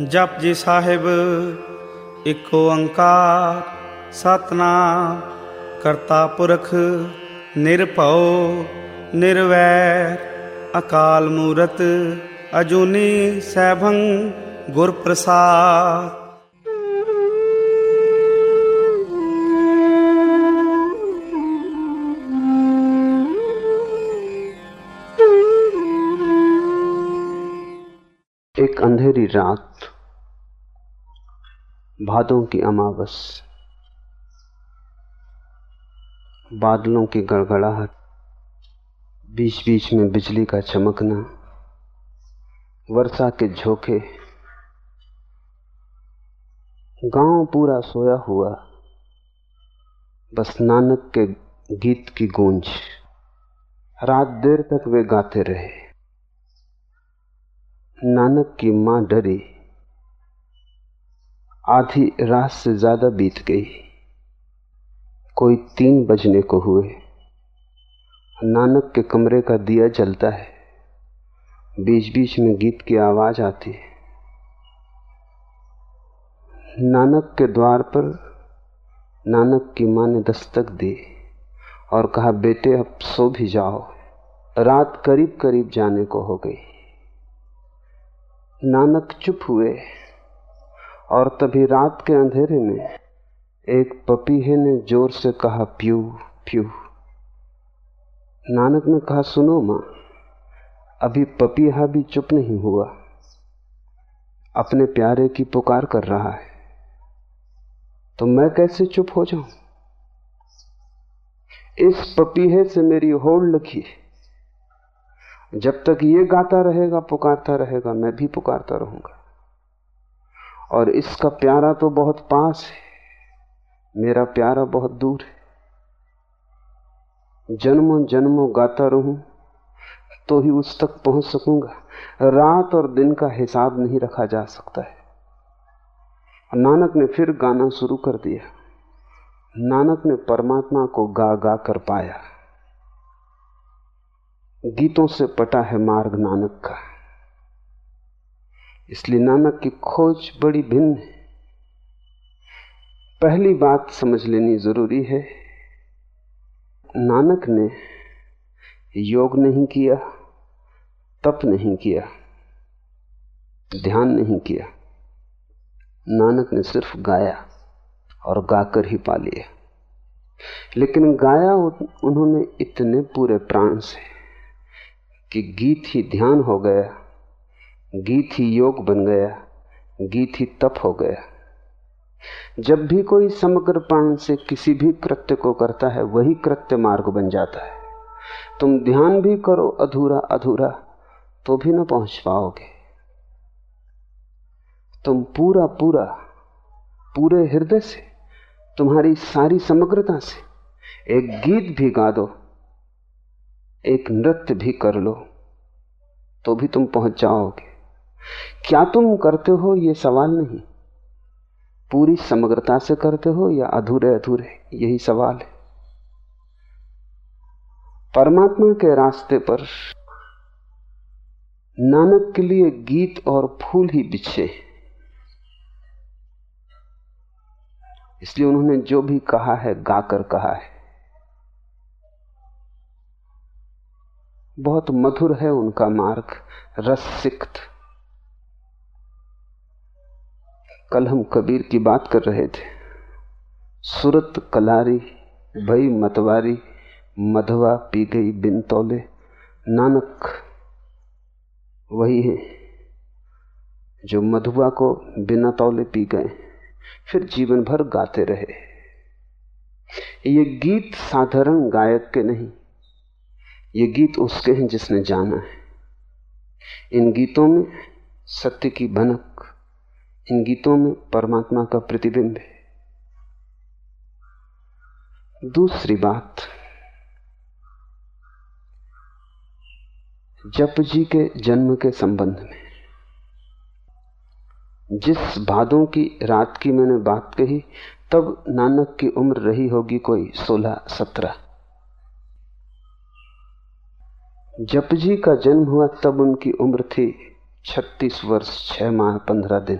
ਜਪ ਜੀ ਸਾਹਿਬ ਇੱਕ ਓੰਕਾਰ ਸਤਨਾਮ ਕਰਤਾ ਪੁਰਖ ਨਿਰਭਉ ਨਿਰਵੈਰ ਅਕਾਲ ਮੂਰਤ ਅਜੂਨੀ ਸੈਭੰ ਗੁਰ ਪ੍ਰਸਾਦ अंधेरी रात, भादों की अमावस, बादलों की गड़गड़ाहट बीच बीच में बिजली का चमकना, वर्षा के झोंके। गाँव पूरा सोया हुआ, बस नानक के गीत की गूंज। रात देर तक वे गाते रहे। नानक की माँ डरी। आधी रात से ज़्यादा बीत गई। कोई तीन बजने को हुए। नानक के कमरे का दिया जलता है। बीच बीच में गीत की आवाज़ आती है। नानक के द्वार पर नानक की माँ ने दस्तक दी और कहा, बेटे, अब सो भी जाओ। रात करीब करीब जाने को हो गई। नानक चुप हुए और तभी रात के अंधेरे में एक पपीहे ने ज़ोर से कहा, प्यू प्यू। नानक ने कहा, सुनो माँ, अभी पपीहा भी चुप नहीं हुआ। अपने प्यारे की पुकार कर रहा है। तो मैं कैसे चुप हो जाऊँ? इस पपीहे से मेरी होड़ लगी है। जब तक ये गाता रहेगा, पुकारता रहेगा, मैं भी पुकारता रहूँगा। और इसका प्यारा तो बहुत पास है, मेरा प्यारा बहुत दूर है। जन्मों जन्मों गाता रहूँ तो ही उस तक पहुँच सकूँगा। रात और दिन का हिसाब नहीं रखा जा सकता है। नानक ने फिर गाना शुरू कर दिया। नानक ने परमात्मा को गा गा कर पाया। गीतों से पटा है मार्ग नानक का। इसलिए नानक की खोज बड़ी भिन्न है। पहली बात समझ लेनी ज़रूरी है, नानक ने योग नहीं किया, तप नहीं किया, ध्यान नहीं किया। नानक ने सिर्फ़ गाया और गाकर ही पा लिया। लेकिन गाया उन्होंने इतने पूरे प्राण से। कि गीत ही ध्यान हो गया, गीत ही योग बन गया, गीत ही तप हो गया। जब भी कोई समग्र प्राण से किसी भी कृत्य को करता है, वही कृत्य मार्ग बन जाता है। तुम ध्यान भी करो अधूरा अधूरा तो भी ना पहुँच पाओगे। तुम पूरा पूरा, पूरे हृदय से, तुम्हारी सारी समग्रता से एक गीत भी गा दो। एक नृत्य भी कर लो तो भी तुम पहुँच जाओगे। क्या तुम करते हो ये सवाल नहीं? पूरी समग्रता से करते हो या अधूरे अधूरे? यही सवाल है। परमात्मा के रास्ते पर नानक के लिए गीत और फूल ही बिछे इसलिए उन्होंने जो भी कहा है, गाकर कहा है। बहुत मधुर है उनका मार्ग रसिक्त कल हम कबीर की बात कर रहे थे। सुरत कलारी, भई मतवारी, मधवा पी गई बिन तौले। नानक, वही है जो मधुआ को बिना तौले पी गए, फिर जीवन भर गाते रहे। ये गीत साधारण गायक के नहीं ये गीत उसके हैं जिसने जाना है। इन गीतों में सत्य की भनक, इन गीतों में परमात्मा का प्रतिबिंब है। दूसरी बात, जप जी के जन्म के संबंध में। जिस भादों की रात की मैंने बात कही, तब नानक की उम्र रही होगी कोई सोलह सत्रह। जप जी का जन्म हुआ तब उनकी उम्र थी छत्तीस वर्ष, छह माह, पंद्रह दिन।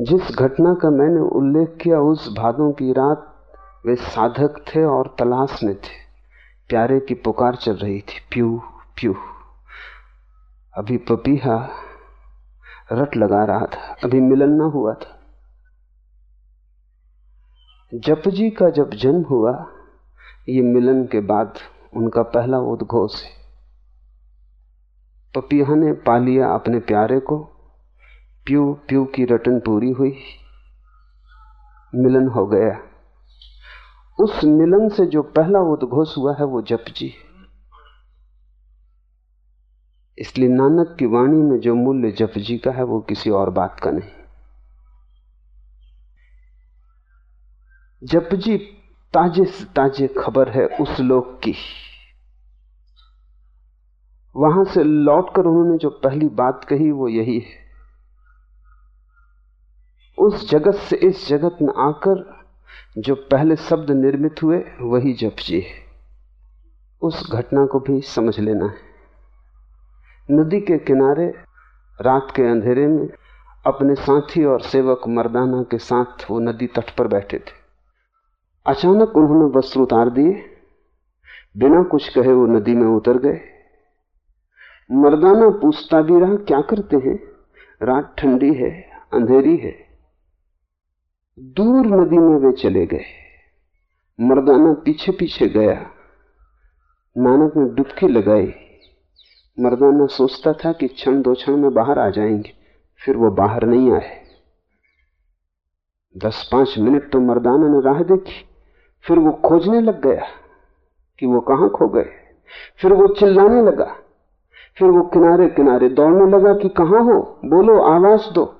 जिस घटना का मैंने उल्लेख किया, उस भादों की रात वे साधक थे और तलाश में थे। प्यारे की पुकार चल रही थी। प्यू प्यू। अभी पपीहा रट लगा रहा था। अभी मिलन ना हुआ था। जप जी का जब जन्म हुआ ये मिलन के बाद उनका पहला उद्घोष है। पपिया ने पा लिया अपने प्यारे को। प्यू प्यू की रटन पूरी हुई। मिलन हो गया। उस मिलन से जो पहला उद्घोष हुआ है वो जप जी इसलिए नानक की वाणी में जो मूल्य जप जी का है वो किसी और बात का नहीं। जप जी ताजे से ताजे खबर है उस लोक की। वहाँ से लौटकर उन्होंने जो पहली बात कही वो यही है। उस जगत से इस जगत में आकर जो पहले शब्द निर्मित हुए, वही जप जी है। उस घटना को भी समझ लेना है। नदी के किनारे, रात के अंधेरे में, अपने साथी और सेवक मर्दाना के साथ वो नदी तट पर बैठे थे। अचानक उन्होंने वस्त्र उतार दिए। बिना कुछ कहे वो नदी में उतर गए। मर्दाना पूछता भी रहा, क्या करते हैं? रात ठंडी है, अंधेरी है। दूर नदी में वे चले गए। मर्दाना पीछे पीछे गया। नानक ने डुबकी लगाई। मर्दाना सोचता था कि क्षण दो क्षण में बाहर आ जाएँगे, फिर वो बाहर नहीं आए। दस पाँच मिनट तो मर्दाना ने राह देखी। फिर वो खोजने लग गया कि वो कहाँ खो गए। फिर वो चिल्लाने लगा। फिर वो किनारे किनारे दौड़ने लगा कि कहाँ हो? बोलो, आवाज़ दो।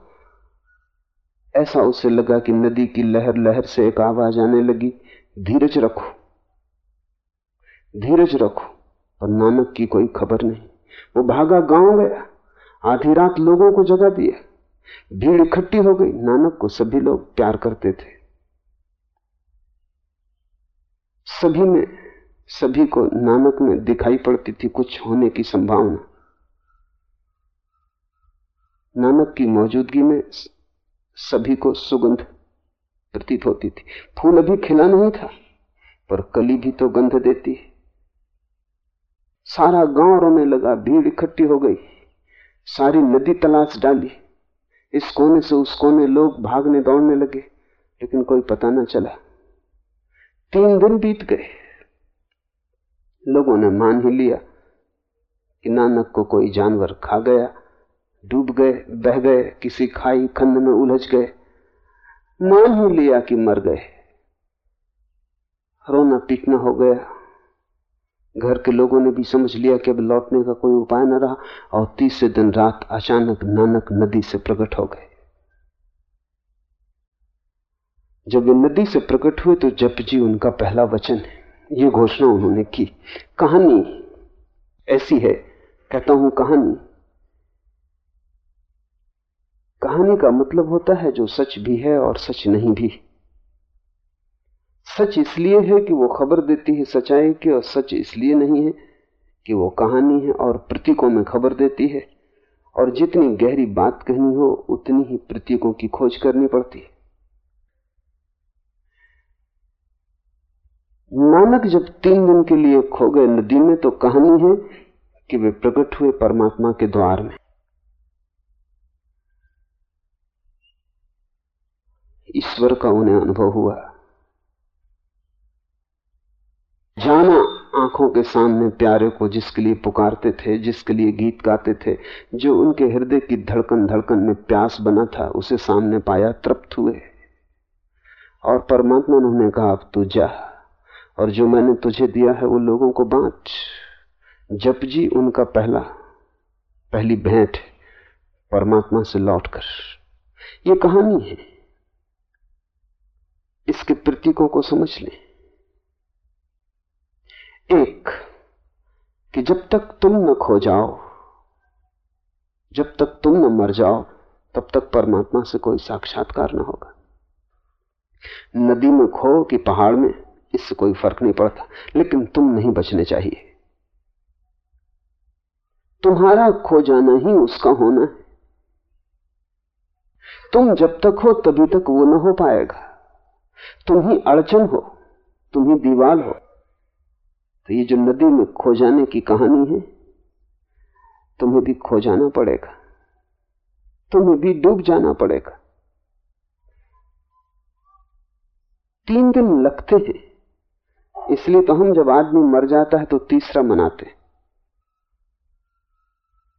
ऐसा उसे लगा कि नदी की लहर लहर से एक आवाज़ आने लगी, धीरज रखो। धीरज रखो, पर नानक की कोई खबर नहीं। वो भागा गाँव गया, आधी रात लोगों को जगा दिया। भीड़ इकट्ठी हो गई, नानक को सभी लोग प्यार करते थे। सभी में, सभी को नानक में दिखाई पड़ती थी कुछ होने की संभावना। नानक की मौजूदगी में सभी को सुगंध प्रतीत होती थी। फूल अभी खिला नहीं था, पर कली भी तो गंध देती सारा गाँव रोने लगा भीड़ इकट्ठी हो गई। सारी नदी तलाश डाली। इस कोने से उस कोने लोग भागने दौड़ने लगे, लेकिन कोई पता न चला। तीन दिन बीत गए। लोगों ने मान ही लिया कि नानक को कोई जानवर खा गया, डूब गए, बह गए, किसी खाई खंड में उलझ गए। मान ही लिया कि मर गए। रोना पीटना हो गया। घर के लोगों ने भी समझ लिया कि अब लौटने का कोई उपाय न रहा और तीसरे दिन रात अचानक नानक नदी से प्रकट हो गए। जब वे नदी से प्रकट हुए तो जप जी उनका पहला वचन है। ये घोषणा उन्होंने की। कहानी ऐसी है, कहता हूँ कहानी। कहानी का मतलब होता है जो सच भी है और सच नहीं भी। सच इसलिए है कि वो खबर देती है सच्चाई की और सच इसलिए नहीं है कि वो कहानी है और प्रतीकों में खबर देती है। और जितनी गहरी बात कहनी हो, उतनी ही प्रतीकों की खोज करनी पड़ती है। नानक जब तीन दिन के लिए खो गए नदी में तो कहानी है कि वे प्रकट हुए परमात्मा के द्वार में। ईश्वर का उन्हें अनुभव हुआ। जाना आँखों के सामने प्यारे को जिसके लिए पुकारते थे, जिसके लिए गीत गाते थे, जो उनके हृदय की धड़कन धड़कन में प्यास बना था, उसे सामने पाया, तृप्त हुए। और परमात्मा ने उन्हें कहा, अब तू जा। और जो मैंने तुझे दिया है वो लोगों को बांट। जप जी उनका पहला, पहली भेंट परमात्मा से लौटकर ये कहानी है। इसके प्रतीकों को समझ लें। एक, कि जब तक तुम न खो जाओ, जब तक तुम न मर जाओ, तब तक परमात्मा से कोई साक्षात्कार न होगा। नदी में खो कि पहाड़ में इससे कोई फ़र्क नहीं पड़ता, लेकिन तुम नहीं बचने चाहिए। तुम्हारा खो जाना ही उसका होना है। तुम जब तक हो, तभी तक वो ना हो पाएगा। तुम ही अड़चन हो, तुम ही दीवार हो। तो ये जो नदी में खो जाने की कहानी है, तुम्हें भी खो जाना पड़ेगा। तुम्हें भी डूब जाना पड़ेगा। तीन दिन लगते हैं। इसलिए तो हम जब आदमी मर जाता है तो तीसरा मनाते हैं।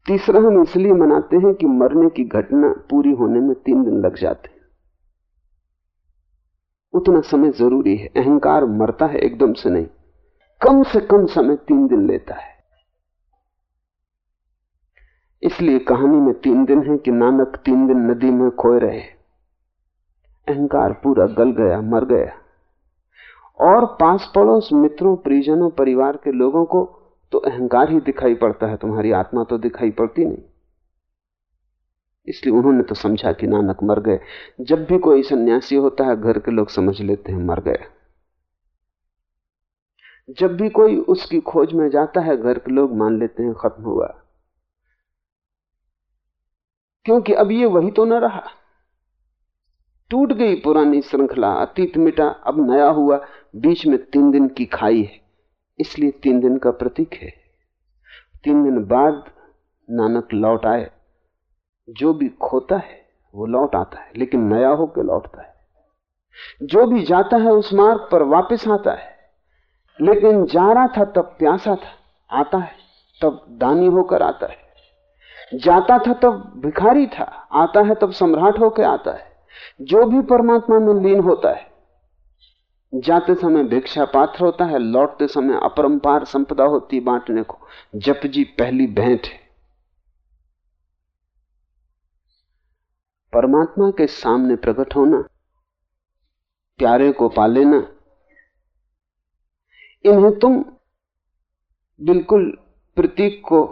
तीसरा हम इसलिए मनाते हैं कि मरने की घटना पूरी होने में तीन दिन लग जाते हैं। उतना समय ज़रूरी है। अहंकार मरता है एकदम से नहीं। कम से कम समय तीन दिन लेता है। इसलिए कहानी में तीन दिन है कि नानक तीन दिन नदी में खोए रहे। अहंकार पूरा गल गया, मर गया। और पास पड़ोस मित्रों, परिजनों, परिवार के लोगों को तो अहंकार ही दिखाई पड़ता है, तुम्हारी आत्मा तो दिखाई पड़ती नहीं। इसलिए उन्होंने तो समझा कि नानक मर गए। जब भी कोई सन्यासी होता है, घर के लोग समझ लेते हैं, मर गया। जब भी कोई उसकी खोज में जाता है, घर के लोग मान लेते हैं, खत्म हुआ। क्योंकि अब ये वही तो न रहा। टूट गई पुरानी श्रृंखला, अतीत मिटा, अब नया हुआ, बीच में तीन दिन की खाई है। इसलिए तीन दिन का प्रतीक है। तीन दिन बाद नानक लौट आए। जो भी खोता है, वो लौट आता है, लेकिन नया होकर लौटता है। जो भी जाता है, उस मार्ग पर वापस आता है। लेकिन जा रहा था, तब प्यासा था, आता है, तब दानी होकर आता है। जाता था, तब भिखारी था, आता है, तब सम्राट होकर आता है। जो भी परमात्मा में लीन होता है, जाते समय भिक्षा पात्र होता है, लौटते समय अपरंपार संपदा होती बांटने को। जप जी पहली भेंट है। परमात्मा के सामने प्रकट होना, प्यारे को पा लेना, इन्हें तुम बिल्कुल प्रतीक को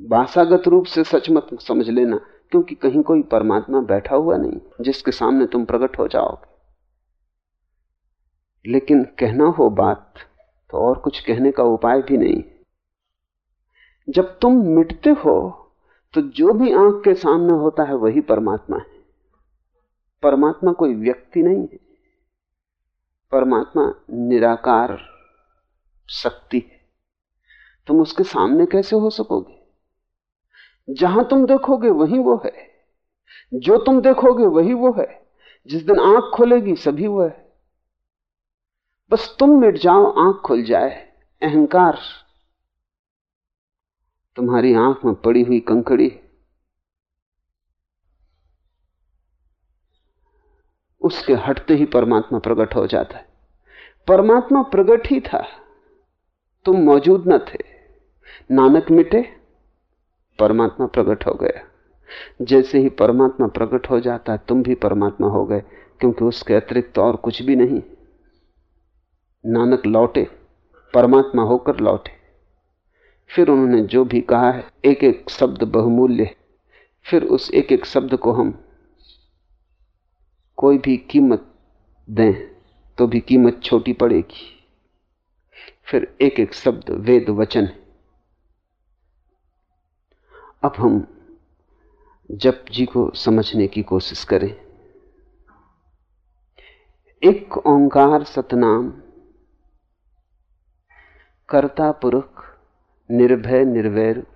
भाषागत रूप से सच मत समझ लेना। क्योंकि कहीं कोई परमात्मा बैठा हुआ नहीं, जिसके सामने तुम प्रकट हो जाओगे। लेकिन कहना हो बात तो और कुछ कहने का उपाय भी नहीं। जब तुम मिटते हो तो जो भी आँख के सामने होता है, वही परमात्मा है। परमात्मा कोई व्यक्ति नहीं है। परमात्मा निराकार शक्ति है। तुम उसके सामने कैसे हो सकोगे? जहाँ तुम देखोगे वही वो है। जो तुम देखोगे वही वो है। जिस दिन आँख खोलेगी, सभी वो है। बस तुम मिट जाओ, आँख खुल जाए। अहंकार। तुम्हारी आँख में पड़ी हुई कंकड़ी। उसके हटते ही परमात्मा प्रकट हो जाता है। परमात्मा प्रकट ही था। तुम मौजूद न थे। नानक मिटे परमात्मा प्रकट हो गया। जैसे ही परमात्मा प्रकट हो जाता है, तुम भी परमात्मा हो गए, क्योंकि उसके अतिरिक्त तो और कुछ भी नहीं। नानक लौटे, परमात्मा होकर लौटे। फिर उन्होंने जो भी कहा है एक एक शब्द बहुमूल्य फिर उस एक एक शब्द को हम कोई भी कीमत दें तो भी कीमत छोटी पड़ेगी। फिर एक एक शब्द वेद वचन अब हम जप जी को समझने की कोशिश करें। एक ओंकार सतनाम, कर्ता पुरख, निर्भय निर्वैर,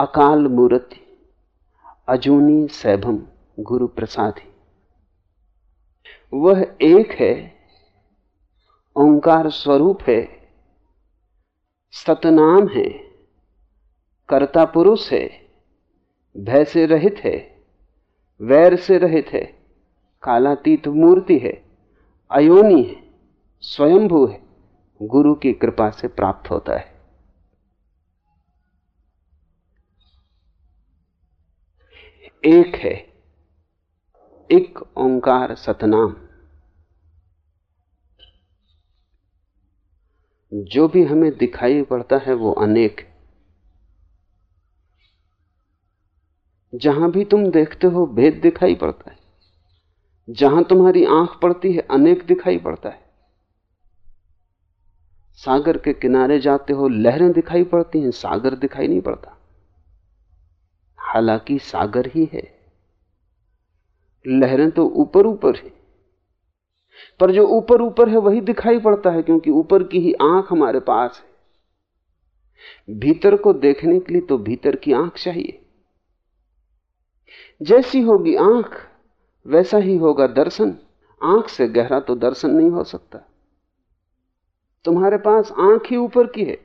अकाल मूर्ति, अजूनी सैभम गुरु प्रसादी। वह एक है, ओंकार स्वरूप है, सतनाम है। कर्ता पुरुष है, भय से रहित है, वैर से रहित है, कालातीत मूर्ति है, अयोनी है, स्वयंभू है, गुरु की कृपा से प्राप्त होता है। एक है, एक ओंकार सतनाम। जो भी हमें दिखाई पड़ता है वो अनेक जहाँ भी तुम देखते हो भेद दिखाई पड़ता है। जहाँ तुम्हारी आँख पड़ती है, अनेक दिखाई पड़ता है। सागर के किनारे जाते हो, लहरें दिखाई पड़ती हैं, सागर दिखाई नहीं पड़ता। हालाँकि सागर ही है। लहरें तो ऊपर ऊपर है। पर जो ऊपर ऊपर है, वही दिखाई पड़ता है, क्योंकि ऊपर की ही आँख हमारे पास है। भीतर को देखने के लिए तो भीतर की आँख चाहिए। जैसी होगी आँख, वैसा ही होगा दर्शन। आँख से गहरा तो दर्शन नहीं हो सकता। तुम्हारे पास आँख ही ऊपर की है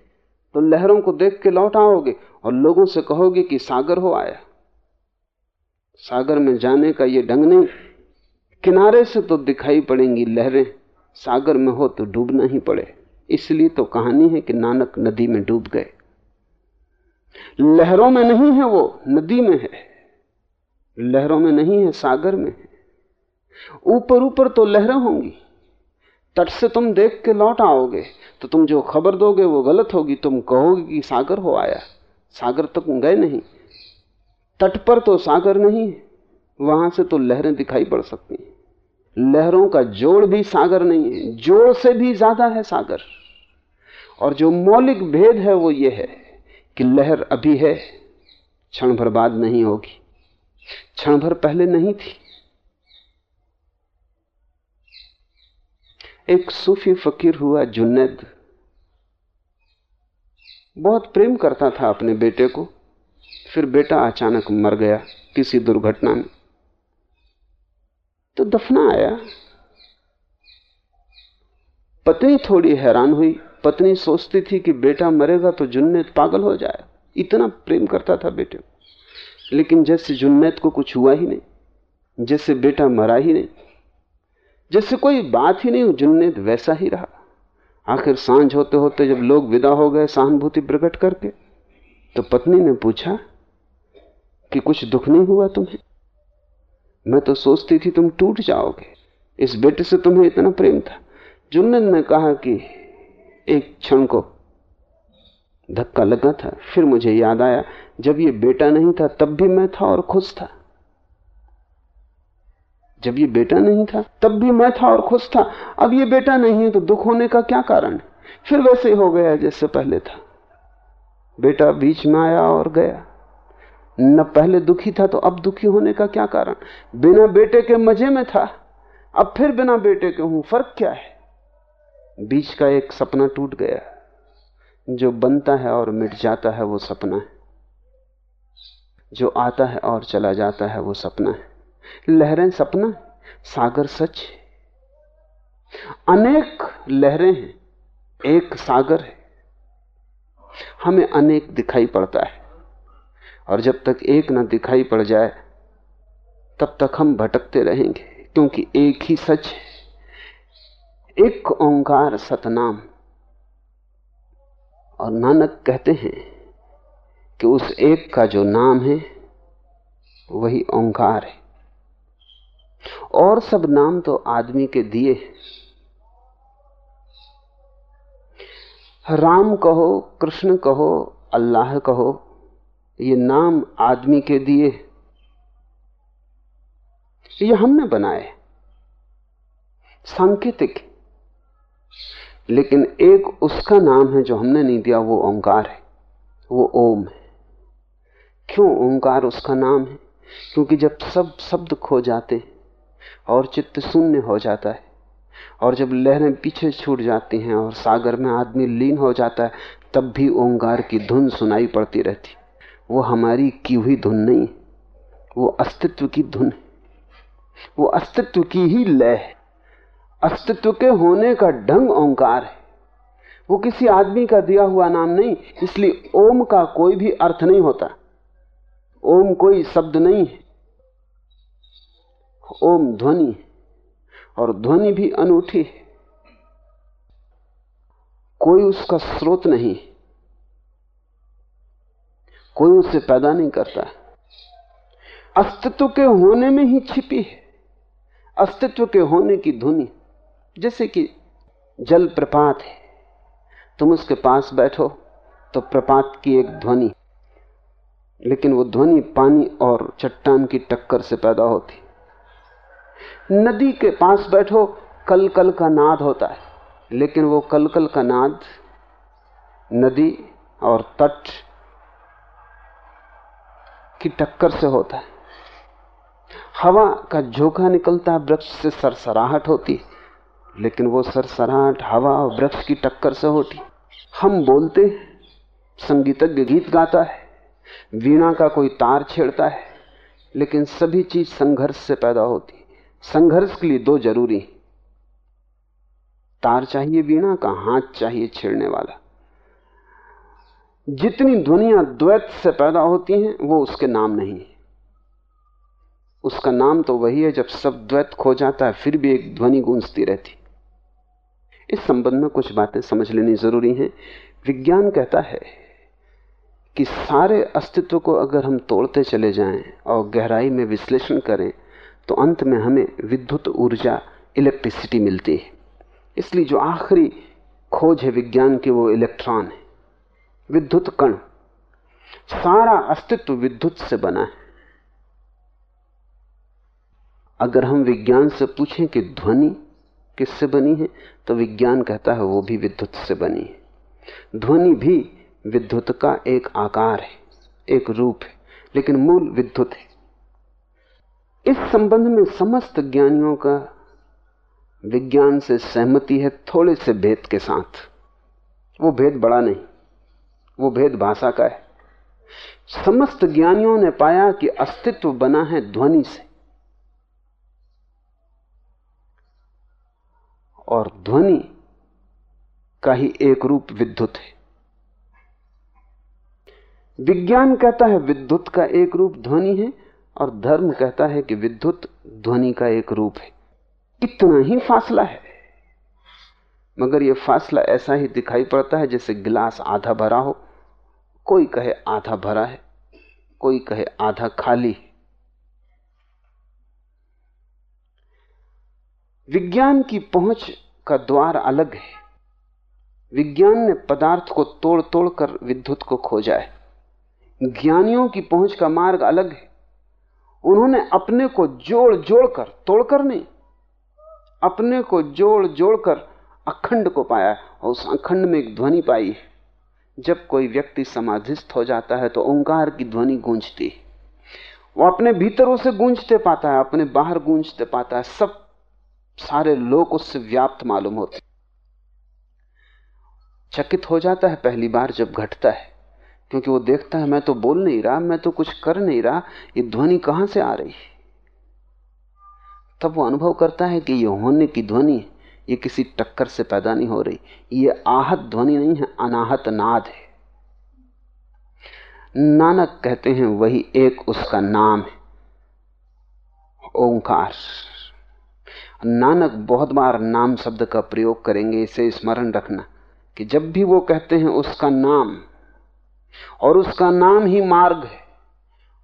तो लहरों को देख के लौट आओगे और लोगों से कहोगे कि सागर हो आया। सागर में जाने का ये ढंग नहीं। किनारे से तो दिखाई पड़ेंगी लहरें, सागर में हो तो डूबना ही पड़े। इसलिए तो कहानी है कि नानक नदी में डूब गए। लहरों में नहीं है वो, नदी में है। लहरों में नहीं है, सागर में है। ऊपर ऊपर तो लहरें होंगी। तट से तुम देख के लौट आओगे तो तुम जो खबर दोगे वो गलत होगी। तुम कहोगे कि सागर हो आया। सागर तक गए नहीं। तट पर तो सागर नहीं है, वहाँ से तो लहरें दिखाई पड़ सकती हैं। लहरों का जोड़ भी सागर नहीं है, जोड़ से भी ज़्यादा है सागर। और जो मौलिक भेद है वो ये है कि लहर अभी है, क्षण भर बाद नहीं होगी। क्षण भर पहले नहीं थी। एक सूफी फकीर हुआ जुन्नद बहुत प्रेम करता था अपने बेटे को। फिर बेटा अचानक मर गया किसी दुर्घटना में। तो दफना आया। पत्नी थोड़ी हैरान हुई। पत्नी सोचती थी कि बेटा मरेगा तो जुन्नैद पागल हो जाए इतना प्रेम करता था बेटे को। लेकिन जैसे जुन्नैद को कुछ हुआ ही नहीं, जैसे बेटा मरा ही नहीं, जैसे कोई बात ही नहीं जुन्नैद वैसा ही रहा। आखिर साँझ होते होते जब लोग विदा हो गए सहानुभूति प्रकट करके तो पत्नी ने पूछा कि कुछ दुख नहीं हुआ तुम्हें? मैं तो सोचती थी तुम टूट जाओगे। इस बेटे से तुम्हें इतना प्रेम था। जुन्नद ने कहा कि एक क्षण को धक्का लगा था। फिर मुझे याद आया, जब ये बेटा नहीं था, तब भी मैं था और खुश था। जब ये बेटा नहीं था, तब भी मैं था और खुश था। अब ये बेटा नहीं है तो दुख होने का क्या कारण फिर वैसे हो गया जैसे पहले था। बेटा बीच में आया और गया। न पहले दुखी था तो अब दुखी होने का क्या कारण? बिना बेटे के मज़े में था। अब फिर बिना बेटे के हूँ, फ़र्क क्या है? बीच का एक सपना टूट गया। जो बनता है और मिट जाता है वो सपना है। जो आता है और चला जाता है वो सपना है। लहरें सपना, सागर सच अनेक लहरें हैं, एक सागर है। हमें अनेक दिखाई पड़ता है। और जब तक एक ना दिखाई पड़ जाए, तब तक हम भटकते रहेंगे, क्योंकि एक ही सच है। एक ओंकार सतनाम। और नानक कहते हैं कि उस एक का जो नाम है, वही ओंकार है। और सब नाम तो आदमी के दिए राम कहो, कृष्ण कहो, अल्लाह कहो, ये नाम आदमी के दिए ये हमने बनाए सांकेतिक लेकिन एक उसका नाम है जो हमने नहीं दिया, वो ओंकार है, वो ओम है। क्यों ओंकार उसका नाम है? क्योंकि जब सब शब्द खो जाते हैं और चित्त शून्य हो जाता है, और जब लहरें पीछे छूट जाती हैं और सागर में आदमी लीन हो जाता है, तब भी ओंकार की धुन सुनाई पड़ती रहती। वो हमारी की हुई धुन नहीं वो अस्तित्व की धुन है, वो अस्तित्व की ही लय है। अस्तित्व के होने का ढंग ओंकार है। वो किसी आदमी का दिया हुआ नाम नहीं, इसलिए ओम का कोई भी अर्थ नहीं होता। ओम कोई शब्द नहीं है। ओम ध्वनि और ध्वनि भी अनूठी है। कोई उसका स्रोत नहीं कोई उसे पैदा नहीं करता। अस्तित्व के होने में ही छिपी है। अस्तित्व के होने की ध्वनि। जैसे कि जल प्रपात है, तुम उसके पास बैठो तो प्रपात की एक ध्वनि लेकिन वो ध्वनि पानी और चट्टान की टक्कर से पैदा होती नदी के पास बैठो कल कल का नाद होता है, लेकिन वो कल कल का नाद नदी और तट की टक्कर से होता है। हवा का झोंका निकलता है, वृक्ष से सरसराहट होती लेकिन वो सरसराहट हवा और वृक्ष की टक्कर से होती। हम बोलते हैं, संगीतज्ञ गीत गाता है, वीणा का कोई तार छेड़ता है, लेकिन सभी चीज़ संघर्ष से पैदा होती। संघर्ष के लिए दो ज़रूरी तार चाहिए वीणा का, हाथ चाहिए छेड़ने वाला। जितनी ध्वनियाँ द्वैत से पैदा होती हैं, वो उसके नाम नहीं है। उसका नाम तो वही है, जब सब द्वैत खो जाता है, फिर भी एक ध्वनि गूंजती रहती। इस संबंध में कुछ बातें समझ लेनी ज़रूरी हैं। विज्ञान कहता है कि सारे अस्तित्व को अगर हम तोड़ते चले जाएँ और गहराई में विश्लेषण करें तो अंत में हमें विद्युत ऊर्जा इलेक्ट्रिसिटी मिलती है। इसलिए जो आखिरी खोज है विज्ञान की, वो इलेक्ट्रॉन है। विद्युत कण। सारा अस्तित्व विद्युत से बना है। अगर हम विज्ञान से पूछें कि ध्वनि किससे बनी है? तो विज्ञान कहता है वो भी विद्युत से बनी है। ध्वनि भी विद्युत का एक आकार है, एक रूप है, लेकिन मूल विद्युत है। इस संबंध में समस्त ज्ञानियों का विज्ञान से सहमति है थोड़े से भेद के साथ। वो भेद बड़ा नहीं, वो भेद भाषा का है। समस्त ज्ञानियों ने पाया कि अस्तित्व बना है ध्वनि से। और ध्वनि का ही एक रूप विद्युत है। विज्ञान कहता है विद्युत का एक रूप ध्वनि है और धर्म कहता है कि विद्युत ध्वनि का एक रूप है। इतना ही फासला है। मगर यह फासला ऐसा ही दिखाई पड़ता है जैसे गिलास आधा भरा हो। कोई कहे आधा भरा है, कोई कहे आधा खाली विज्ञान की पहुँच का द्वार अलग है। विज्ञान ने पदार्थ को तोड़ तोड़ कर विद्युत को खोजा है। ज्ञानियों की पहुँच का मार्ग अलग है। उन्होंने अपने को जोड़ जोड़कर तोड़कर नहीं, अपने को जोड़ जोड़कर अखंड को पाया और उस अखंड में एक ध्वनि पाई है। जब कोई व्यक्ति समाधिस्थ हो जाता है तो ओंकार की ध्वनि गूंजती है। वो अपने भीतर उसे गूंजते पाता है, अपने बाहर गूंजते पाता है, सब सारे लोग उससे व्याप्त मालूम होते चकित हो जाता है पहली बार जब घटता है, क्योंकि वो देखता है, मैं तो बोल नहीं रहा, मैं तो कुछ कर नहीं रहा, ये ध्वनि कहाँ से आ रही है? तब वो अनुभव करता है कि ये होने की ध्वनि, ये किसी टक्कर से पैदा नहीं हो रही, ये आहत ध्वनि नहीं है, अनाहत नाद है। नानक कहते हैं, वही एक उसका नाम है, ओंकार। नानक बहुत बार नाम शब्द का प्रयोग करेंगे, इसे स्मरण रखना कि जब भी वो कहते हैं उसका नाम, और उसका नाम ही मार्ग है,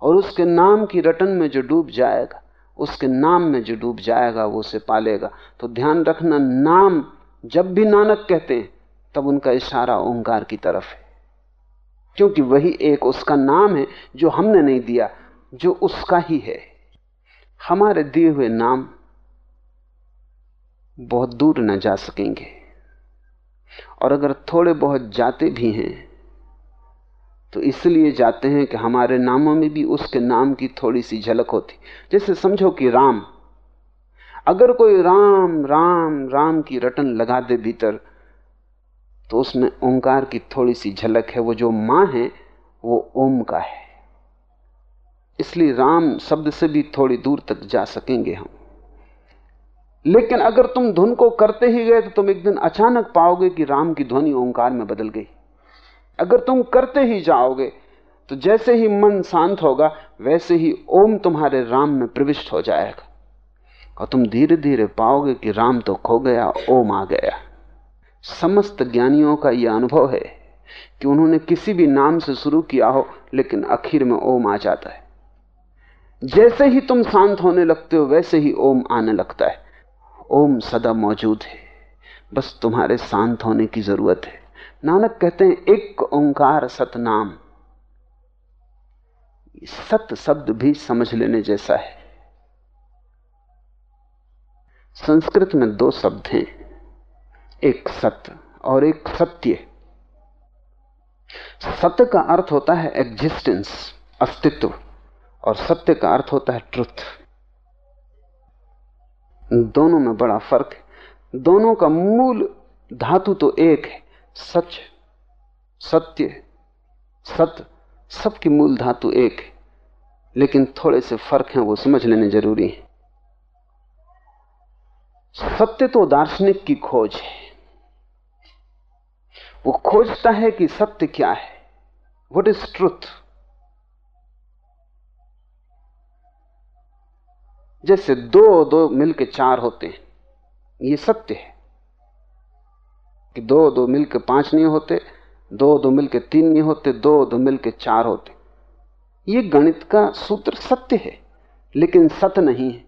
और उसके नाम की रटन में जो डूब जाएगा, उसके नाम में जो डूब जाएगा, वो उसे पालेगा। तो ध्यान रखना, नाम जब भी नानक कहते हैं, तब उनका इशारा ओंकार की तरफ़ है। क्योंकि वही एक उसका नाम है जो हमने नहीं दिया, जो उसका ही है। हमारे दिए हुए नाम बहुत दूर न जा सकेंगे। और अगर थोड़े बहुत जाते भी हैं तो इसलिए जाते हैं कि हमारे नामों में भी उसके नाम की थोड़ी सी झलक होती। जैसे समझो कि राम, अगर कोई राम राम राम की रटन लगा दे भीतर तो उसमें ओंकार की थोड़ी सी झलक है। वो जो माँ है, वो ओम का है। इसलिए राम शब्द से भी थोड़ी दूर तक जा सकेंगे हम। लेकिन अगर तुम धुन को करते ही गए तो तुम एक दिन अचानक पाओगे कि राम की ध्वनि ओंकार में बदल गई। अगर तुम करते ही जाओगे तो जैसे ही मन शांत होगा, वैसे ही ओम तुम्हारे राम में प्रविष्ट हो जाएगा। और तुम धीरे धीरे पाओगे कि राम तो खो गया, ओम आ गया। समस्त ज्ञानियों का यह अनुभव है कि उन्होंने किसी भी नाम से शुरू किया हो, लेकिन आखिर में ओम आ जाता है। जैसे ही तुम शांत होने लगते हो, वैसे ही ओम आने लगता है। ओम सदा मौजूद है। बस तुम्हारे शांत होने की ज़रूरत है। नानक कहते हैं, एक ओंकार सतनाम। सत शब्द भी समझ लेने जैसा है। संस्कृत में दो शब्द हैं, एक सत्य और एक सत्य। सत्य का अर्थ होता है एग्जिस्टेंस अस्तित्व, और सत्य का अर्थ होता है ट्रुथ दोनों में बड़ा फ़र्क है। दोनों का मूल धातु तो एक है, सच, सत्य सत्य सबकी मूल धातु एक है। लेकिन थोड़े से फ़र्क हैं, वो समझ लेने ज़रूरी है। सत्य तो दार्शनिक की खोज है। वो खोजता है कि सत्य क्या है। वट इज़ ट्रुथ जैसे दो दो मिलके चार होते हैं। ये सत्य है कि दो दो मिलके पाँच नहीं होते, दो दो मिलके तीन नहीं होते, दो दो मिलके चार होते। ये गणित का सूत्र सत्य है, लेकिन सत्य नहीं है,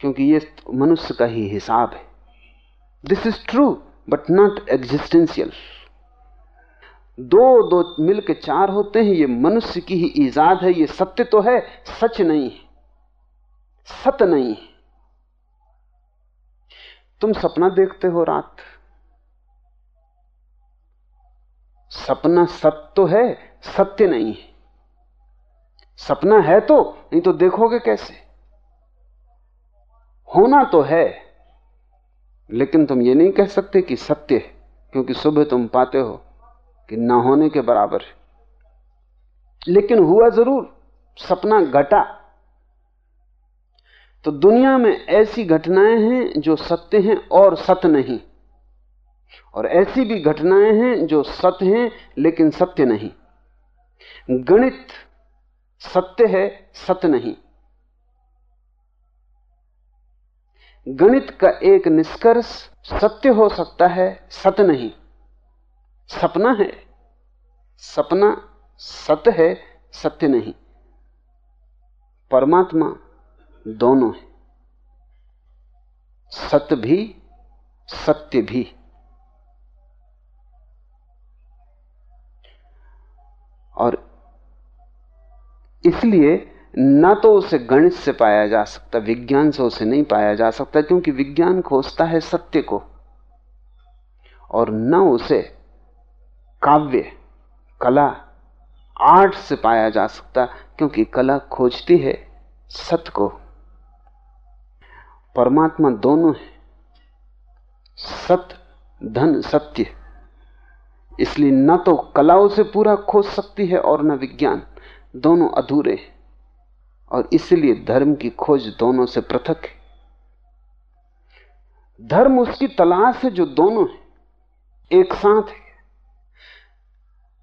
क्योंकि ये मनुष्य का ही हिसाब है। This is true but not existential दो दो मिलके चार होते हैं, ये मनुष्य की ही ईजाद है, ये सत्य तो है, सच नहीं है। सत्य नहीं। तुम सपना देखते हो रात। सपना सत्य तो है, सत्य नहीं। है सपना है तो नहीं तो देखोगे कैसे? होना तो है, लेकिन तुम ये नहीं कह सकते कि सत्य है, क्योंकि सुबह तुम पाते हो कि ना होने के बराबर है। लेकिन हुआ ज़रूर, सपना घटा। तो दुनिया में ऐसी घटनाएँ हैं जो सत्य हैं और सत्य नहीं। और ऐसी भी घटनाएँ हैं जो सत्य हैं, लेकिन सत्य नहीं। गणित सत्य है, सत्य नहीं। गणित का एक निष्कर्ष सत्य हो सकता है, सत्य नहीं। सपना है। सपना सत्य है, सत्य नहीं। परमात्मा दोनों है। सत्य भी सत्य भी। और इसलिए ना तो उसे गणित से पाया जा सकता, विज्ञान से उसे नहीं पाया जा सकता, क्योंकि विज्ञान खोजता है सत्य को। और न उसे काव्य, कला, आर्ट से पाया जा सकता, क्योंकि कला खोजती है सत्य को। परमात्मा दोनों है। सत्य धन, सत्य। इसलिए न तो कला उसे पूरा खोज सकती है और न विज्ञान। दोनों अधूरे हैं। और इसलिए धर्म की खोज दोनों से पृथक है। धर्म उसकी तलाश है जो दोनों है। एक साथ है।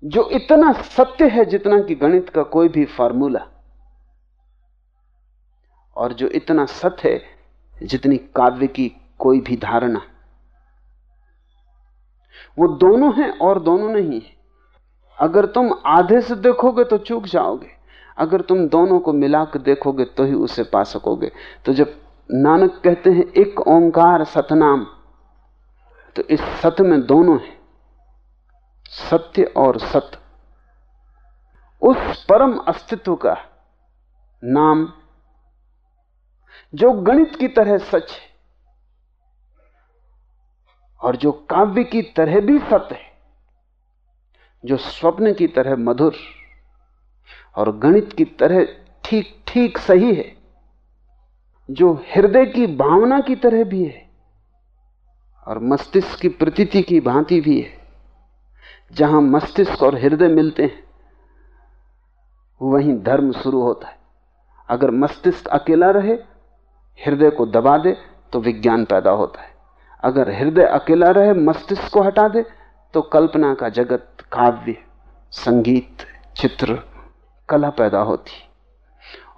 जो इतना सत्य है जितना कि गणित का कोई भी फार्मूला। और जो इतना सत्य है जितनी काव्य की कोई भी धारणा। वो दोनों हैं और दोनों नहीं। है अगर तुम आधे से देखोगे तो चूक जाओगे। अगर तुम दोनों को मिलाकर देखोगे तो ही उसे पा सकोगे। तो जब नानक कहते हैं, एक ओंकार सतनाम तो इस सत में दोनों है। सत्य और सत्य उस परम अस्तित्व का नाम जो गणित की तरह सच है और जो काव्य की तरह भी सत्य है, जो स्वप्न की तरह मधुर और गणित की तरह ठीक ठीक सही है, जो हृदय की भावना की तरह भी है और मस्तिष्क की प्रतीति की भांति भी है, जहाँ मस्तिष्क और हृदय मिलते हैं, वहीं धर्म शुरू होता है। अगर मस्तिष्क अकेला रहे हृदय को दबा दे तो विज्ञान पैदा होता है। अगर हृदय अकेला रहे मस्तिष्क को हटा दे तो कल्पना का जगत काव्य संगीत चित्र कला पैदा होती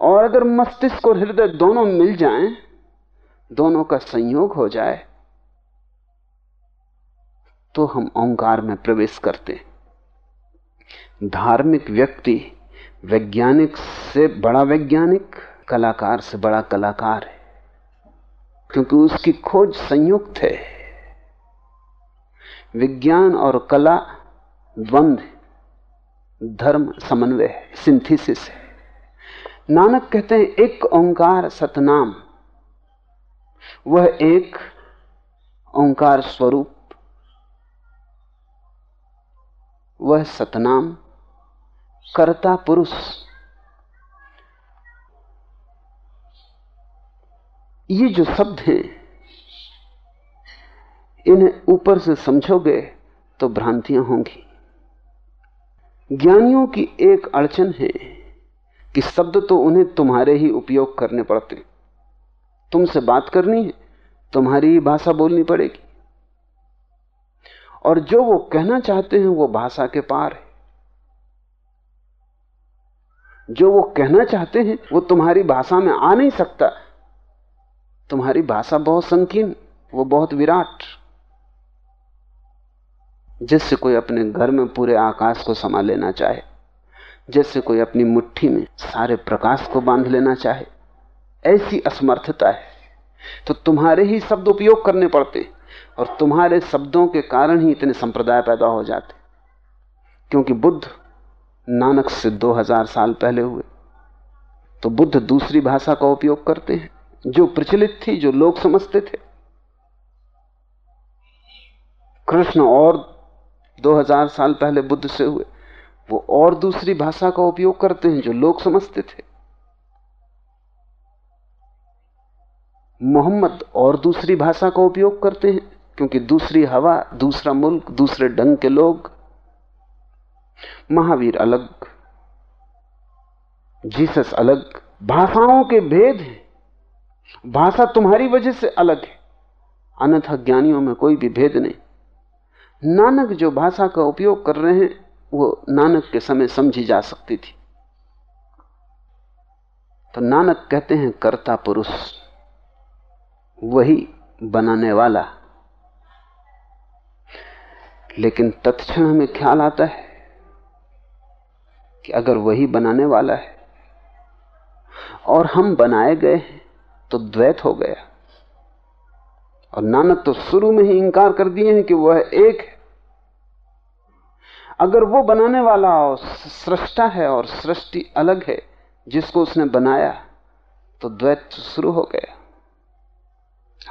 और अगर मस्तिष्क और हृदय दोनों मिल जाएँ, दोनों का संयोग हो जाए तो हम ओंकार में प्रवेश करते हैं। धार्मिक व्यक्ति वैज्ञानिक से बड़ा वैज्ञानिक कलाकार से बड़ा कलाकार है। क्योंकि उसकी खोज संयुक्त है। विज्ञान और कला द्वंद्व धर्म समन्वय है। सिंथेसिस है। नानक कहते हैं, एक ओंकार सतनाम। वह एक ओंकार स्वरूप। वह सतनाम। कर्ता पुरुष। ये जो शब्द हैं, इन्हें ऊपर से समझोगे तो भ्रांतियाँ होंगी। ज्ञानियों की एक अड़चन है कि शब्द तो उन्हें तुम्हारे ही उपयोग करने पड़ते हैं। तुमसे बात करनी है, तुम्हारी ही भाषा बोलनी पड़ेगी। और जो वो कहना चाहते हैं, वो भाषा के पार है। जो वो कहना चाहते हैं, वो तुम्हारी भाषा में आ नहीं सकता। तुम्हारी भाषा बहुत संकीर्ण, वो बहुत विराट। जिससे कोई अपने घर में पूरे आकाश को समा लेना चाहे, जैसे कोई अपनी मुट्ठी में सारे प्रकाश को बाँध लेना चाहे, ऐसी असमर्थता है। तो तुम्हारे ही शब्द उपयोग करने पड़ते और तुम्हारे शब्दों के कारण ही इतने संप्रदाय पैदा हो जाते क्योंकि बुद्ध नानक से 2000 साल पहले हुए तो बुद्ध दूसरी भाषा का उपयोग करते हैं। जो प्रचलित थी, जो लोग समझते थे। कृष्ण और 2000 साल पहले बुद्ध से हुए, वो और दूसरी भाषा का उपयोग करते हैं, जो लोग समझते थे। मोहम्मद और दूसरी भाषा का उपयोग करते हैं, क्योंकि दूसरी हवा, दूसरा मुल्क, दूसरे ढंग के लोग। महावीर अलग, जीसस अलग, भाषाओं के भेद हैं। भाषा तुम्हारी वजह से अलग है। अन्यथा ज्ञानियों में कोई भी भेद नहीं। नानक जो भाषा का उपयोग कर रहे हैं, वो नानक के समय समझी जा सकती थी। तो नानक कहते हैं कर्ता पुरुष। वही बनाने वाला। लेकिन तत्क्षण हमें ख्याल आता है कि अगर वही बनाने वाला है, और हम बनाए गए हैं तो द्वैत हो गया। और नानक तो शुरू में ही इंकार कर दिए हैं कि वह एक है। अगर वो बनाने वाला और सृष्टा है और सृष्टि अलग है, जिसको उसने बनाया तो द्वैत शुरू हो गया।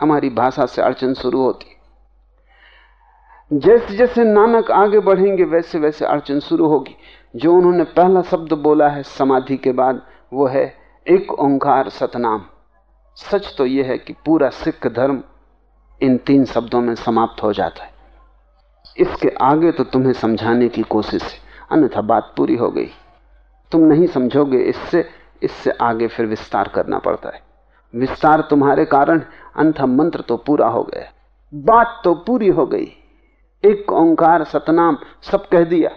हमारी भाषा से अड़चन शुरू होती। जैसे जैसे नानक आगे बढ़ेंगे, वैसे वैसे अड़चन शुरू होगी। जो उन्होंने पहला शब्द बोला है समाधि के बाद, वो है एक ओंकार सतनाम। सच तो यह है कि पूरा सिख धर्म इन तीन शब्दों में समाप्त हो जाता है। इसके आगे तो तुम्हें समझाने की कोशिश है। अन्यथा बात पूरी हो गई। तुम नहीं समझोगे, इससे इससे आगे फिर विस्तार करना पड़ता है। विस्तार तुम्हारे कारण, अन्यथा मंत्र तो पूरा हो गया। बात तो पूरी हो गई। एक ओंकार, सतनाम, सब कह दिया।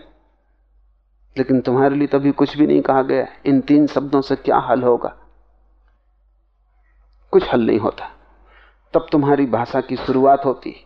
लेकिन तुम्हारे लिए तभी कुछ भी नहीं कहा गया। इन तीन शब्दों से क्या हल होगा? कुछ हल नहीं होता। तब तुम्हारी भाषा की शुरुआत होती।